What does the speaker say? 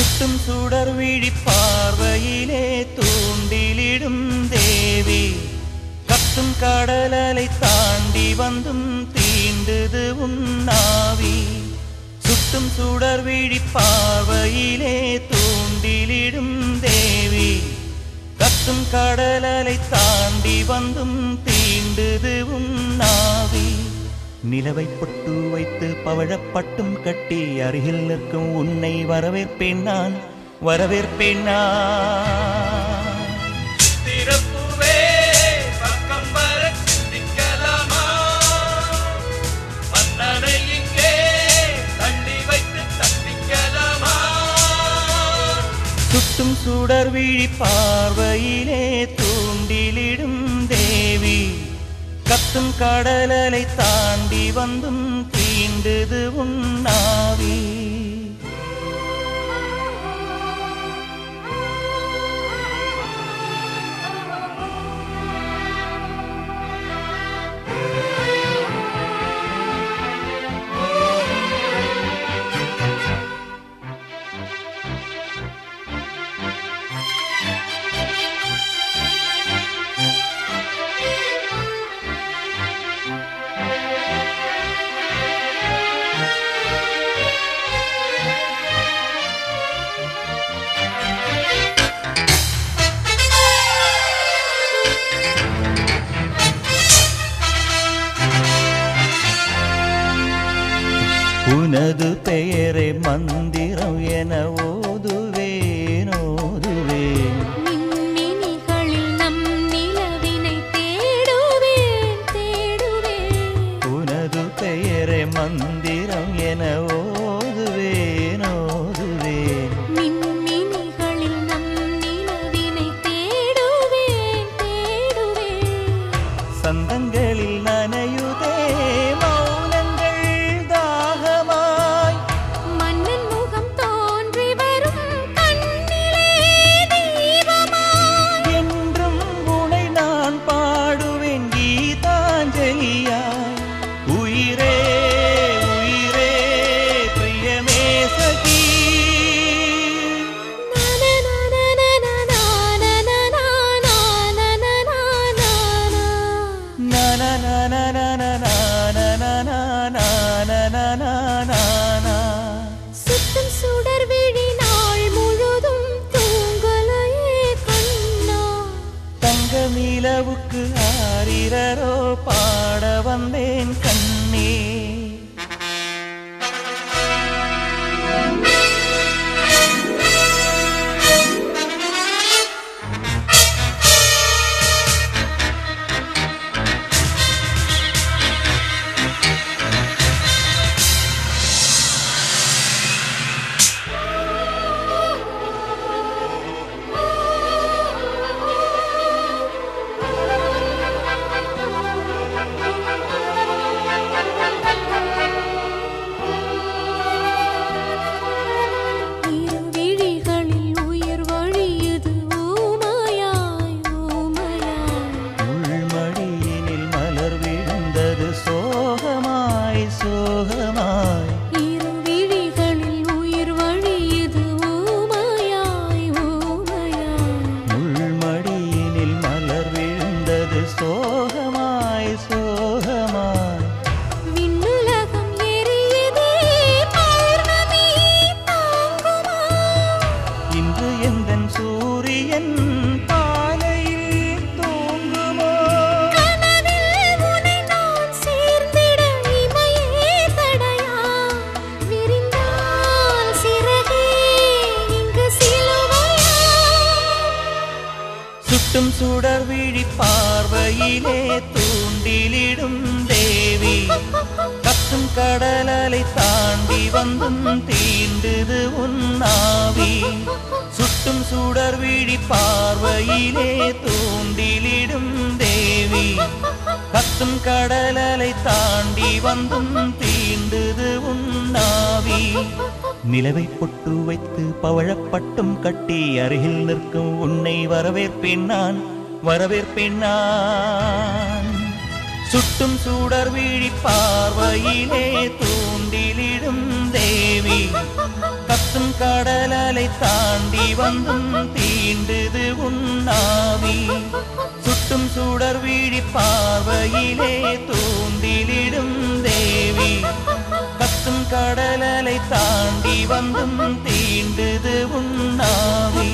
சுட்டும் சுடர் விழி பார்வையிலே தூண்டிலிடும் தேவி. கத்தும் கடலலை தாண்டி வந்தும் தீண்டுது உன்னாவி சுட்டும் சுடர் விழி பார்வையிலே தூண்டிலிடும் தேவி. கத்தும் கடலலை தாண்டி வந்தும் தீண்டுது உன்னாவி நிலவை பொட்டு வைத்து பவழப்பட்டும் கட்டி அருகில் நிற்கும் உன்னை வரவேற்பேன் நான் வரவேற்பேன் நான். சுட்டும் சுடர் விழி பார்வையிலே தூண்டிலிடும் தேவி கத்தும் கடலலை தாண்டி வந்தும் தீண்டுது உன்னாவே മനതു പേരെ മന്ദ சுத்தம் சுடர் விழி நாள் முழுதும் தூங்கலையே கண்ணா. தங்க நிலவுக்கு ஆரிரரோ பாட வந்தேன் சுட்டும் சுடர் விழி பார்வையிலே தூண்டிலிடும் தேவி. கத்தும் கடலலை தாண்டி வந்தும் தீண்டுது உன்னாவி சுட்டும் சுடர் விழி பார்வையிலே தூண்டிலிடும் தேவி. கத்தும் கடலலை தாண்டி வந்தும் தீண்டுது உண்ணாவி நிலவை பொட்டு வைத்து பவழப்பட்டும் கட்டி அருகில் நிற்கும் உன்னை வரவேற்பேன் நான் வரவேற்பேன் நான். சுட்டும் சூடர் வீழி பார்வையிலே தூண்டிலிடும் தேவி. கத்தும் கடலலை தாண்டி வந்தும் தீண்டுது உண்ணாவி சுட்டும் சுடர் வீழி பார்வையிலே தூண்டிலிடும் தேவி. கத்தும் கடலலை தாண்டி வந்தும் தீண்டுது உண்ணாவி